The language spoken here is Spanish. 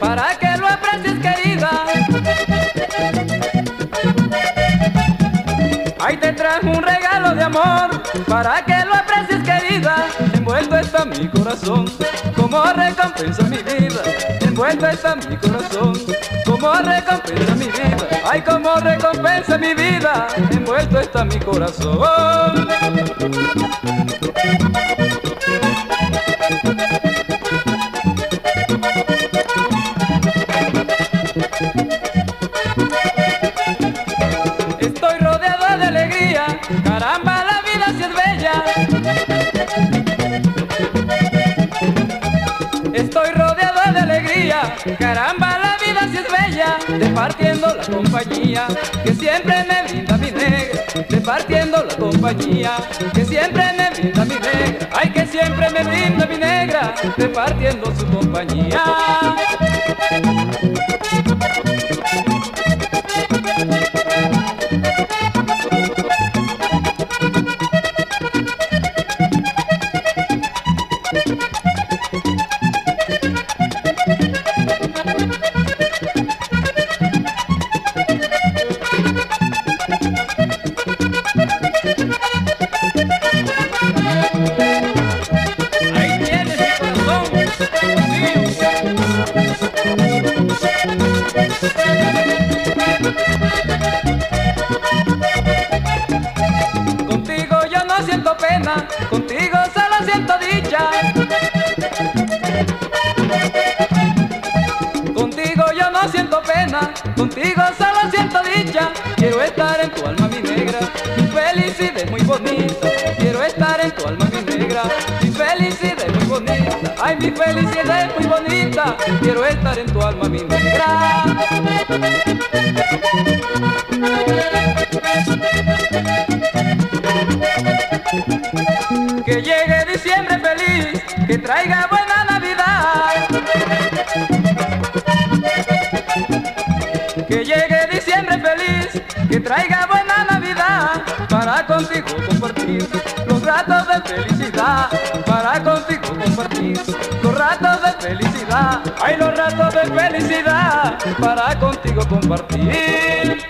para que lo aprecies querida. Ahí te trajo un regalo de amor para que lo aprecies querida. Envuelto está mi corazón como recompensa mi vida. Envuelto está mi corazón como recompensa mi vida. Ay, como recompensa mi vida. Envuelto está mi corazón. Caramba la vida si es bella. Estoy rodeado de alegría, caramba la vida si es bella. Departiendo la compañía que siempre me brinda mi negra. Departiendo la compañía que siempre me brinda mi negra. Ay que siempre me brinda mi negra, departiendo su compañía. Contigo yo no siento pena, contigo solo siento dicha. Contigo yo no siento pena, contigo solo siento dicha. Quiero estar en tu alma, mi negra, mi felicidad es muy bonita. Bonita. Quiero estar en tu alma, mi negra. Que llegue diciembre feliz, que traiga buena Navidad. Que llegue diciembre feliz, que traiga buena ratos de felicidad, para contigo compartir los ratos de felicidad, ay los ratos de felicidad, para contigo compartir.